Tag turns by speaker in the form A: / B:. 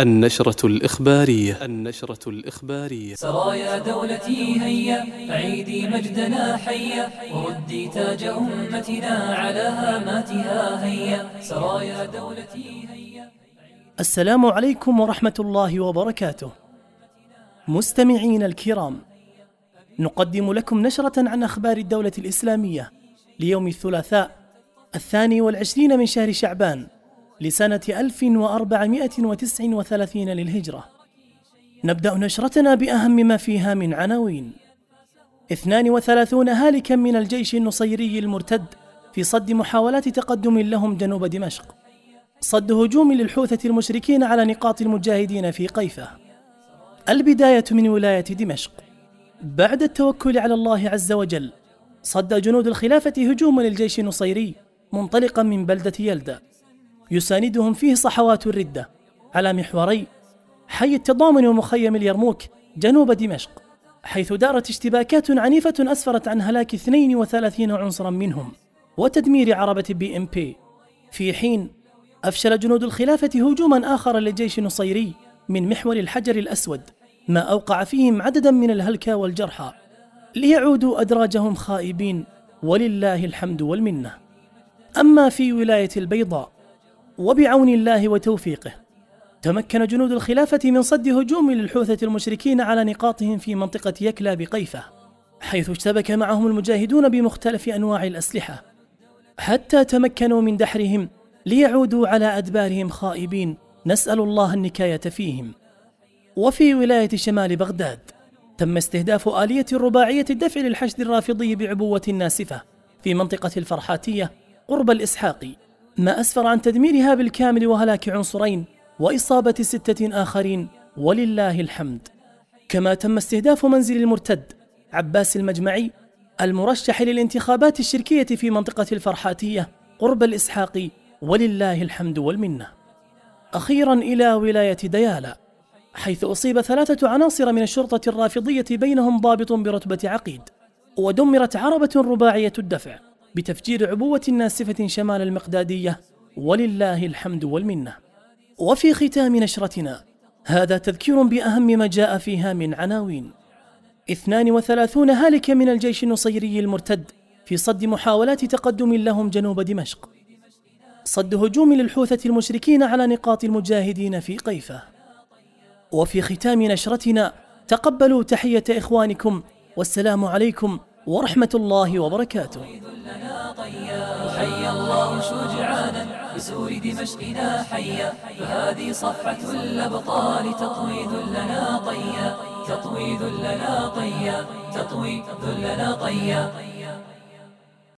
A: النشرة الإخبارية. النشرة الإخبارية.
B: سرايا دولتي هيا عيدي مجدنا حيا وردي تاج أمتنا على هاماتها هيا. سرايا دولتي هيا
C: السلام عليكم ورحمة الله وبركاته. مستمعين الكرام نقدم لكم نشرة عن أخبار الدولة الإسلامية ليوم الثلاثاء الثاني والعشرين من شهر شعبان. لسنة 1439 للهجرة. نبدأ نشرتنا بأهم ما فيها من عناوين. 32 هالكا من الجيش النصيري المرتد في صد محاولات تقدم لهم جنوب دمشق. صد هجوم للحوثة المشركين على نقاط المجاهدين في قيفة. البداية من ولاية دمشق. بعد التوكل على الله عز وجل صد جنود الخلافة هجوما للجيش النصيري منطلقا من بلدة يلدأ. يساندهم فيه صحوات الردة على محوري حي التضامن ومخيم اليرموك جنوب دمشق حيث دارت اشتباكات عنيفة أسفرت عن هلاك 32 عنصرا منهم وتدمير عربة بي إم بي. في حين أفشل جنود الخلافة هجوما آخر للجيش النصيري من محور الحجر الأسود ما أوقع فيهم عددا من الهلكى والجرحى ليعودوا أدراجهم خائبين ولله الحمد والمنة. أما في ولاية البيضاء وبعون الله وتوفيقه. تمكن جنود الخلافة من صد هجوم للحوثة المشركين على نقاطهم في منطقة يكلا بقيفة حيث اشتبك معهم المجاهدون بمختلف أنواع الأسلحة. حتى تمكنوا من دحرهم ليعودوا على أدبارهم خائبين نسأل الله النكاية فيهم. وفي ولاية شمال بغداد تم استهداف آلية رباعية الدفع للحشد الرافضي بعبوة ناسفة في منطقة الفرحاتية قرب الإسحاقي ما أسفر عن تدميرها بالكامل وهلاك عنصرين وإصابة ستة آخرين ولله الحمد. كما تم استهداف منزل المرتد عباس المجمعي المرشح للانتخابات الشركية في منطقة الفرحاتية قرب الإسحاقي ولله الحمد والمنة. أخيرا إلى ولاية ديالا حيث أصيب ثلاثة عناصر من الشرطة الرافضية بينهم ضابط برتبة عقيد ودمرت عربة رباعية الدفع. بتفجير عبوة ناسفة شمال المقدادية ولله الحمد والمنة. وفي ختام نشرتنا هذا تذكير بأهم ما جاء فيها من عناوين. 32 هالك من الجيش النصيري المرتد في صد محاولات تقدم لهم جنوب دمشق. صد هجوم للحوثة المشركين على نقاط المجاهدين في قيفة. وفي ختام نشرتنا تقبلوا تحية إخوانكم والسلام عليكم ورحمة الله وبركاته.
B: حي الله شجعانا بسور دمشقنا حيا. فهذه صفحة الأبطال تطوي ذلنا طيا. تطوي ذلنا طيا. تطوي ذلنا طيا.